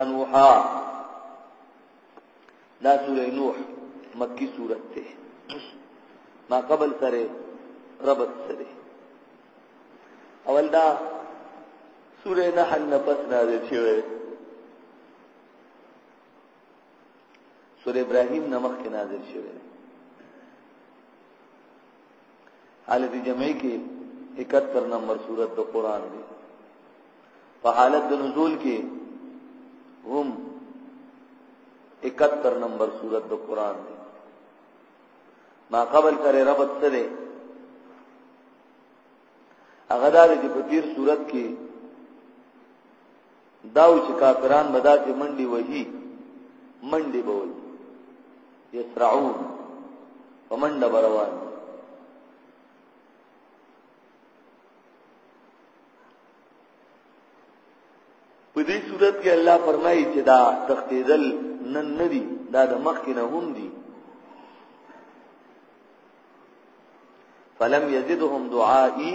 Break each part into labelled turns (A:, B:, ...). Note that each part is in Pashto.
A: نوحا دا سورہ نوح مکی سورت تے ما قبل سرے ربط سرے اول دا سورہ نحل نفس نازل شوئے سورہ ابراہیم نمخ کے نازل شوئے حالت جمعی کې 71 نمبر سورۃ د قران دی په حالت د نزول کې هم 71 نمبر سورۃ د قران دی ما قبل سره ربط څه دی هغه د دې په تیر صورت کې دا و چې کافران به داسې منډې وهي منډې به وهي یسرعون په منډه به روان په دې صورت کې الله فرمایي چې دا تختیدل نن ندي دا د مخکې نه هم دي فلم یزدهم دعائی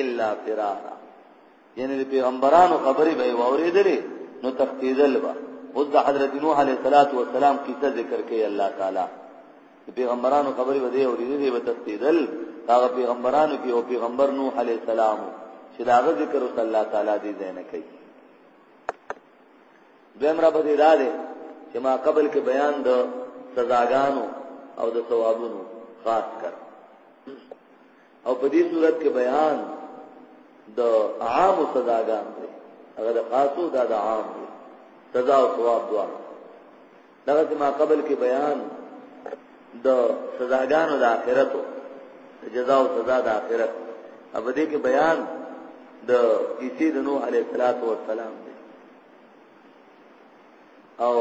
A: الا فرارا یعنی د پیغمبرانو خبرې به واورېدلې نو تختیدل به او د حضرت نوح علیه الصلاۃ والسلام کیسه ذکر کوي الله تعالی د پیغمبرانو خبرې به واورېدلې به تختیدل هغه پیغمبرانو کې او پیغمبر نوح علیه السلام چې دا ذکر الله تعالی دې نه کوي دویم را پسې دا دی چې ما قبل کې بیان د سزاګانو او د ثوابونو خاص کړ او په دې صورت کې بیان د عام سزاګانو دی هغه د خاصو دا د عام دی سزا او ثواب دوه دغه چې ما قبل کې بیان د سزاګانو د آخرتو د جزا او سزا د آخرت او دې کې بیان د عیسی د نوح علیه السلام او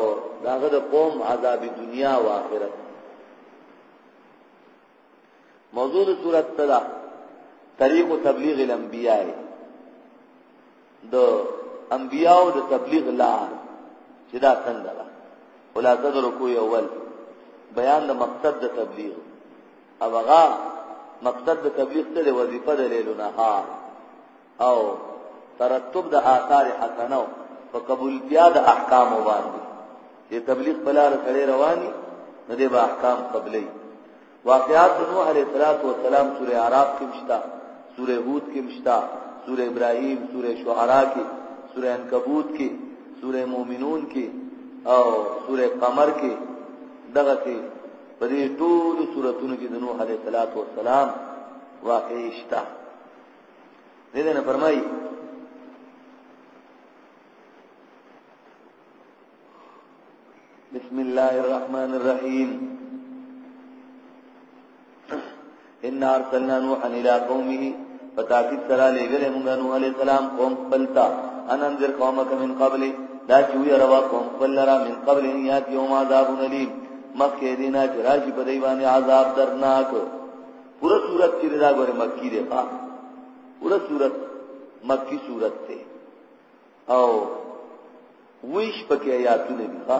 A: داغه د قوم عذاب دنیا او آخرت موضوع صورت تدا طریق تبلیغ الانبیاء د انبیاء او د تبلیغ لار چې دا څنګه ده ولا تدر کوی اول بیان د مقصد د تبلیغ او هغه مقصد د تبلیغ ته وظیفه د لیل نهار او ترتب د آثار حسنه په قبولتیا د احکام باندې چې تبلیغ په لار سره رواني نه دی به احکام قبلې واقعات نوح علیه السلام سورې اعراف کې مشتا سورې هود کې مشتا سورې ابراهیم سورې شعرا کې سورې عنکبوت کې سورې مؤمنون کې او سورې قمر کې دغه کې په دې ټولو سوراتونو کې د نوح علیه السلام واقعي شته دې دې نه فرمایي بسم الله الرحمن الرحيم ان ارسلنا نوحا الى قومه فتاكد سرا لګره موږ نوح عليه السلام قوم خپلتا ان انذر قومك من قبل دا چوي روا قوم خپل را من قبل ان يات يوم عذاب اليم مخکې دینا چې راشي په دی باندې عذاب درناک پورا صورت کې دا غره مکی دی ښا پورا صورت مکی صورت دی او ویش پکې آیاتونه دي ښا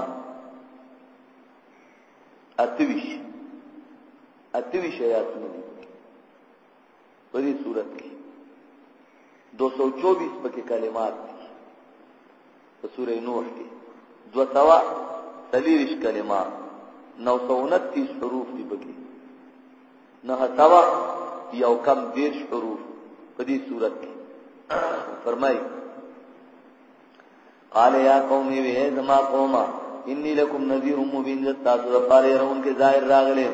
A: اتویش اتویش آیاتونه دي په دې صورت کې 224 پکې کلمات دي په سوره نوح کې دو سوا سلیرش کلمات نو سو انتیس حروف دی بکی نه سوا یو کم دیرش حروف په دې صورت کې فرمای قال یا قومی وی زما قوما انی لکم نذیر مبین تاسو لپاره رون کې ظاهر راغلم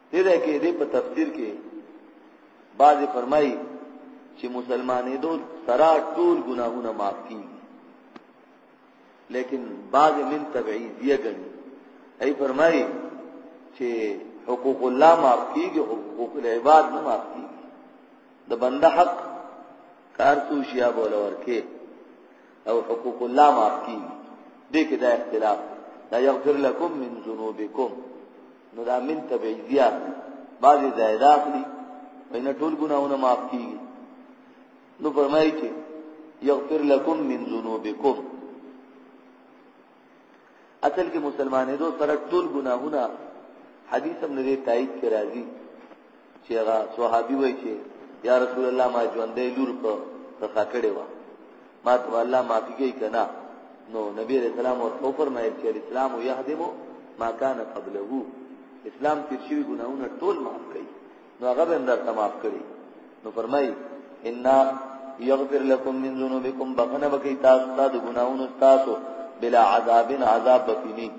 A: دې ده کې دې په تفسیر کې بعض فرمایي چې مسلمانې دو سرا ټول ګناهونه معاف کیږي لیکن بعض من تبعیضیه ګڼي ای فرمایي چې حقوق الله معاف کیږي حقوق العباد نه معاف کیږي د بنده حق کار تو شیا بوله ورکه او حقوق الله معاف کیږي دې کې دا اختلاف لا یغفر لكم من ذنوبکم نو دا من تبعیدیه بعضی زائد اخلي بین ټول ګناونه معاف کیږي نو فرمایي چې یغفر لكم من ذنوبکم اصل کې مسلمانې دوه سره ټول ګناهونه حدیث هم نه دی تایید کراځي چې هغه صحابي وایي چې یا رسول الله ما ژوندې لور په خطا کړې و ما ته الله معافي کوي کنه نو نبی رسول الله ورته فرمایي چې اسلام يهدم ما كان قبله اسلام تیر شوی ګناونه ټول معاف کړي نو هغه به درته معاف کړي نو فرمایي ان یغفر لكم من ذنوبكم بخنه بکی تاسو ته د ګناونو تاسو بلا عذاب عذاب بکینی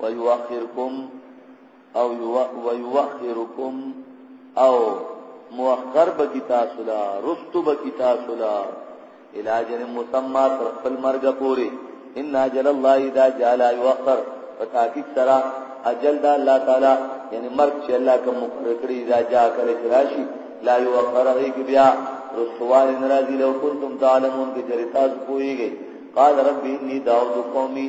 A: ويؤخركم او ويوخركم او مؤخر بکی تاسو لا رستو بکی تاسو لا الاجر مسمى تر خپل مرګ پوري ان اجل الله اذا جاء لا يؤخر فتاکید سرا اجل دا الله تعالی یعنی مرګ چې الله کوم مقرر کړی اذا جاء کله راشي لا يؤخر هي کې بیا رسوال ناراضي لو كنتم تعلمون کې جرتا پويږي قال ربي اني دعوت قومي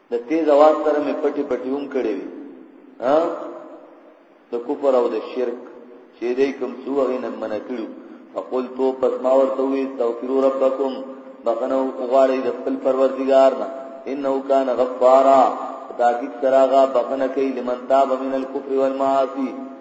A: د تیز اواز سره مې پټي پټي هم کړې وي ها د کفر او د شرک چې دې کوم څو هغه نه منع کړو فقل تو پس ما ورته وی توفیرو ربکم بخنو غواړي د خپل پروردگار نه انه کان غفارا تاکید سراغا بخنه کوي لمن تاب من الكفر والمعاصی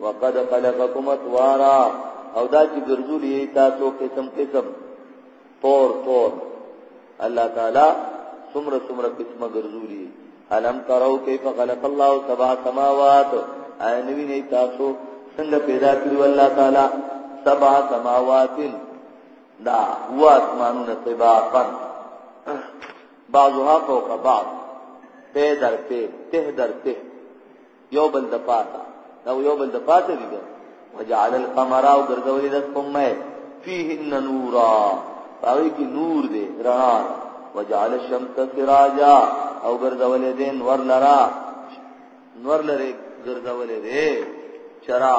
A: وقد خلقكم اطوارا او دا چې ګرځولې تاسو قسم قسم تور تور الله تعالی څومره څومره قسمه ګرځولې علم ترو کیف خلق الله سبع سماوات اینوی نه تاسو څنګه پیدا کړو الله تعالی سبع سماوات دا هو اسمانونه طباقا بعضها فوق بعض ته در ته ته در ته یو بل د پاسه دا یو بل د پاسه دی وجعل القمر او ګرځولې د سپمه فيهن نورا پاوی کی نور دی رڼا وجعل الشمس سراجا او ګرځولې دې نور لرا نور لري ګرځولې دې چرا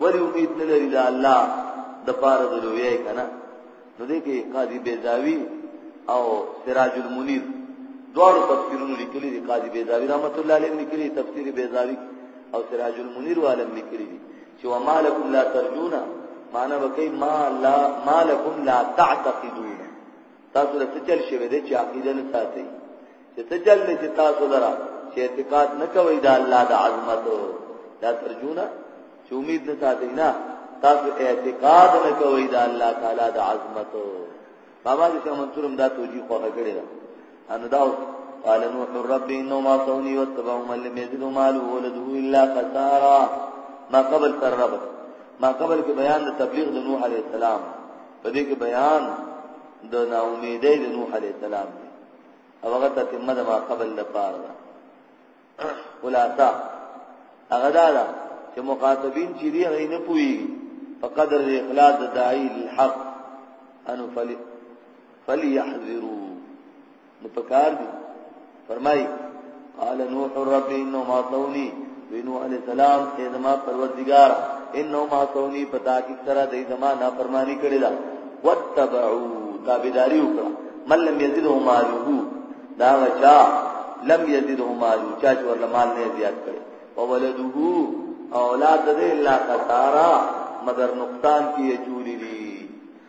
A: ولی امید نه لري دا الله د پاره د لوی کنه نو دې کې قاضي بیزاوی او سراج المنیر دواړو تفسیرونو لیکلي دي قاضي بیزاوی رحمت الله علیه لیکلي تفسیر بیزاوی او سراج المنیر عالم لیکلي دي چې ومالکم لا ترجونا معنا وکي ما لا مالکم لا تعتقدون تاسو له څه چل شوی دی چې عقیده نه ساتي چې څه چل دی چې تاسو لره چې اعتقاد نه کوي دا الله د عظمت دا ترجونه چې امید نه ساتي نه تاسو اعتقاد نه کوي دا الله تعالی د عظمت بابا دې څنګه منصورم دا توجیه خوغه کړی دا ان دا قال نوح رب انه ما صوني واتبعوا من لم يزد ماله ولده الا خسارا ما قبل تر رب ما قبل کې بیان د تبلیغ د نوح عليه السلام په دې کې بیان د نا امیدې د نوح علی السلام دی هغه ته تمه د ما قبل د پاره ده خلاصہ هغه دا ده چې مخاطبین چې دی هغه نه پوي په قدر اخلاص د داعی الحق انو فلی فلیحذروا نو پکار دي فرمای قال نوح رب انه ما توني وینو علی السلام ای زما پروردگار انه ما توني پتا کی سره د زما نافرمانی کړی دا وتبعو تابعداري وکړه من لم يزده ماله دا وچا لم يزده ماله چا چې ورله مال نه زیات کړي او ولده اولاد دې الا خسارا مگر نقصان کیه چوری دي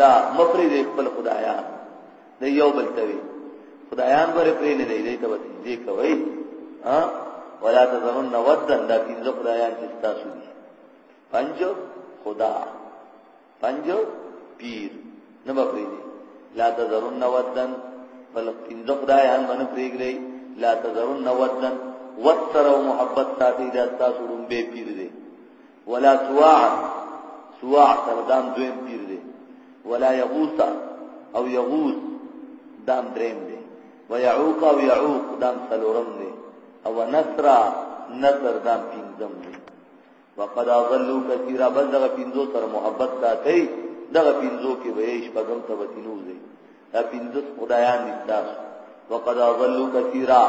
A: لا مپری دې خپل خدایا نه یو بل توي خدایان ور پرې نه دی دې ته وتی دې کوي ها ولا تظنن ودن دا پنځه خدایان چې تاسو دي پنځو خدا پنځو پیر نه مپری دې لا تظنن ودن بل پنځه خدایان باندې پریږدي لا تظنن ودن وتر او محبت ساتي دا تاسو روم به پیر دې ولا سواع سواع سردام دویم پیر دی ولا یغوث او یغوث دام دریم دی ويعوق او يعوق دام سلورم دی او نصر نصر دام پینځم دی وقد اضلوا كثيرا بل دغه پینځو سره محبت ساتي دغه پینځو کې به یې شپږم ته وتینو دی دا پینځه خدایان دي تاسو وقد اضلوا كثيرا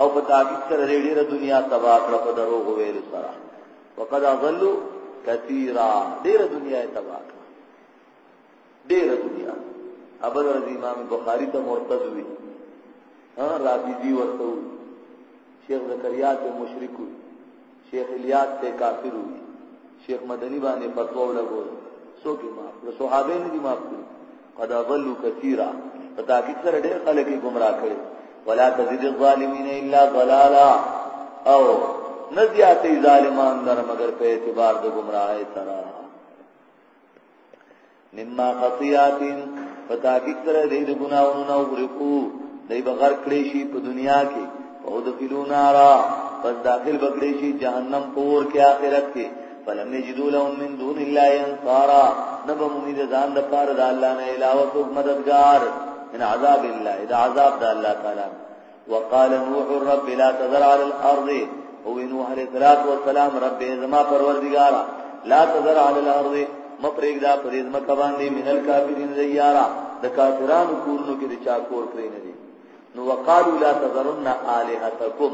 A: او په تعقیب سره ډیره دنیا تباہ کړه په دروغ ویلو سره وقد اضلوا كثيرا ډیره دنیا یې تباہ کړه ډیره دنیا ابل رضی امام بخاری ته مرتد وی ها رافیزی ورته وی شیخ زکریا ته مشرک وی شیخ الیاس ته کافر وی شیخ مدنی باندې فتوا ولګول سو کې ما صحابین دي معاف کړی قد اضلوا كثيرا په تحقیق سره ډېر خلک گمراه کړي ولا تزيد الظالمين الا ضلالا او نزیاتی ظالمان در مگر په اعتبار د گمراهی سره مما خطیاتین په تحقیق سره دې د ګناونو نه ورکو دای بغیر کړی شي په دنیا کې او د فلو نارا پس داخل بکړی شي جهنم پور کې آخرت کې فلم یجدو لهم من دون الله انصارا نبا ممید ځان د پاره د الله نه علاوه څوک مددگار من عذاب الله اذا عذاب د الله تعالی وقال نوح رب لا تذر على الارض او نوح علیہ الصلوۃ والسلام رب زما پروردگار لا تذر على الارض مپریګ دا پریز مکه باندې منل کافرین زیارا د کافرانو کورونو کې د چا کور پرې نه دي نو وقالو لا تذرن الہتکم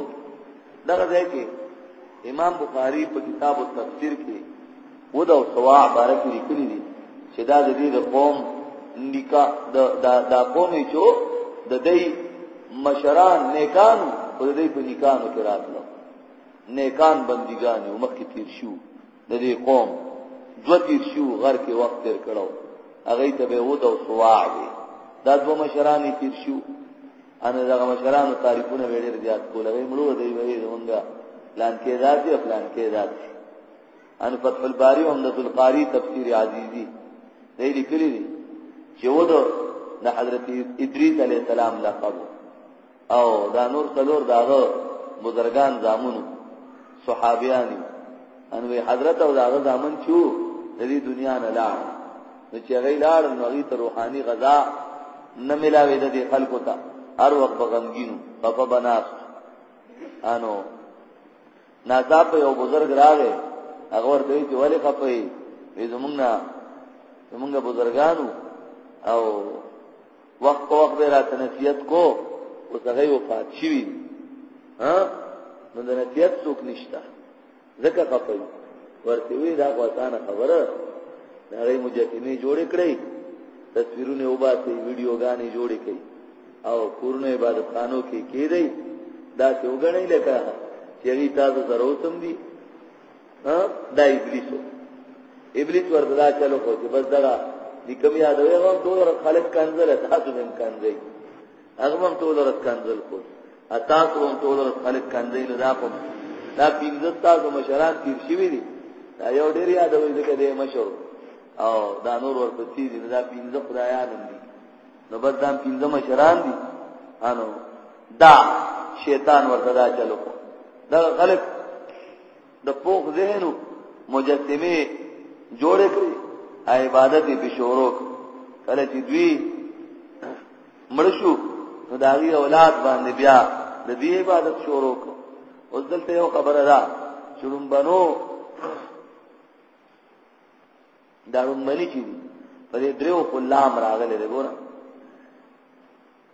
A: دغه ځای کې امام بخاری په کتاب التفسیر کې و دا سوا عبارت لیکلی دي چې دا د دې د قوم نکا د دا, دا قوم چې د دې مشران نیکان او د دې په نکانو کې راتلو نیکان بندګان او مخکې تیر شو د دې قوم دوه تیر شو غر کې وخت تیر کړو هغه ته به ود او سواع وي دا دوه مشران تیر شو ان دغه مشرانو تاریخونه ویډر زیات کول هغه مړو دی وی زمونږه پلان کې ذاتي او پلان کې ذاتي ان فتح الباری او عمدۃ القاری تفسیر عزیزی دی لیکلی دی چې ود د حضرت ادریس علی السلام لقب او دا نور څلور داغه بزرگان زامن صحابیان ان وی حضرت او داغه زامن چو د دې دنیا نه لاړ نو چې غی لاړ نو غی ته روحاني غذا نه ملاوي د دې خلکو ته هر وخت په غمګینو په بناس انو ناصاب په یو بزرگ راغې هغه ورته چې ولی خپې وې زمونږه زمونږه بزرګانو او وخت په وخت به راته نصیحت کو اوس هغه وفات شوی ها نو د نصیحت څوک نشته ځکه خپل ورته وی دا غوتانه خبره هغه مجتمع جوړ کړی تصویرونه وباسي ویډیوګانې جوړ کړي او کورونه عبادت خانو کې کېدی دا څنګه نه لکه چې تاسو ضرورتم دي ها دا ابلیس ابلیس ورته دا چلو خو چې بس دا دي کوم یاد وي هم ټول ورځ خلک کنځل تاسو هم کنځي هغه هم ټول ورځ کنځل کو تاسو هم ټول ورځ خلک کنځي نه دا کوم دا پینځه تاسو مشران تیر شوی دي دا یو ډیر یاد وي ځکه دې مشر او دا نور ورپسې دي دا پینځه خدایان دي نو بس دا پینځه مشران دي انو دا شیطان ورته دا چلو دا خلک د پوخ ذهن مجسمه جوړ کړی عبادت به شروع کله چې دوی مرشو نو دا غي اولاد باندې بیا د دې عبادت شروع کو اوس دلته یو خبره ده چې رومبنو دا رومبني چې په دې درو په لام راغلي دی ګوره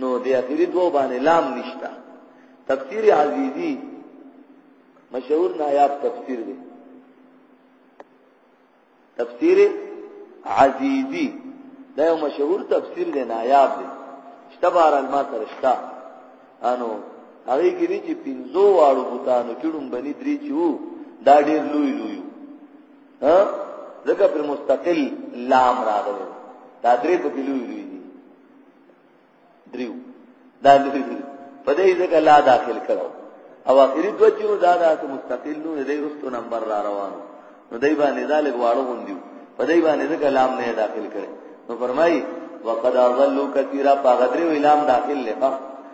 A: نو د اخیری دوه باندې لام نشتا تفسیر عزیزی مشهور نایاب تفسیر دی تفسیر عزیزی دا یو مشهور تفسیر دی نایاب دی شتبار الما ترشتا انو هغه کې دي چې پنځو واړو بوتانو چړم بني درې چې وو دا ډېر لوی لوی ها ځکه پر مستقل لام راغلی دا درې په لوی لوی دریو دا لري په دې ځکه لا داخل کړو او اخري دوه چې دا د مستقل نو دې رستو نمبر را روانو نو دای باندې ذالک واړو غوندیو په دای باندې ځکه لام نه داخل کړي نو فرمایي وقد اضلوا كثيرا فغدر ویلام داخل لفظ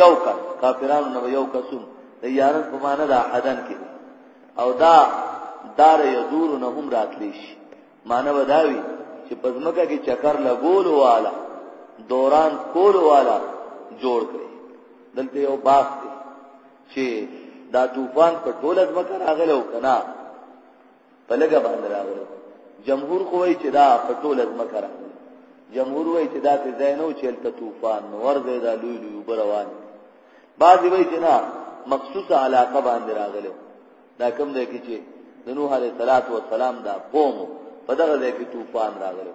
A: یو کس کافرانو نه یو کسون د یارن په معنا د احدن کې او دا دار یدور نه هم راتلی شي معنا وداوی چې پزمکه کې چکر لګول والا دوران کول والا جوړ کړي دلته یو باغ دی چې دا طوفان په ټوله ځمکه راغلی او کنا په لګه باندې راغلو جمهور خو وایي چې دا په ټول ځمکه راغلي جمهور وایي چې دا څه ځای نه و چې هلته طوفان نو ورځې دا لوی لوی اوبه روانې بعضې وایي چې نه مخصوصه علاقه باندې راغلی دا کوم دی کې چې د نوح علیه السلام دا قوم په دغه ځای کې طوفان راغلی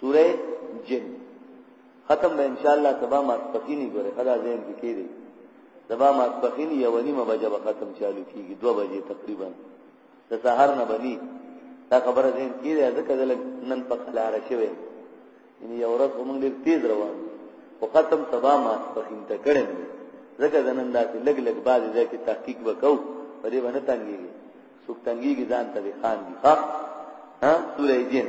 A: سوره جن ختم به ان شاء الله سبا ما سپکینی ګوره خدا زین کې کېږي سبا ما سپکینی یو نیمه بجه به ختم چالو کیږي 2 بجې تقریبا د سحر نه بني دا خبره زین کېږي ځکه دل نن په کلار شوی یعنی یو ورځ موږ ډیر تیز روان او ختم سبا ما سپکین ته کړم ځکه زنن داسې لګ لګ باز دې کې تحقیق وکاو په دې باندې تنګيږي څوک تنګيږي ځان ته خان دي ها سورې جن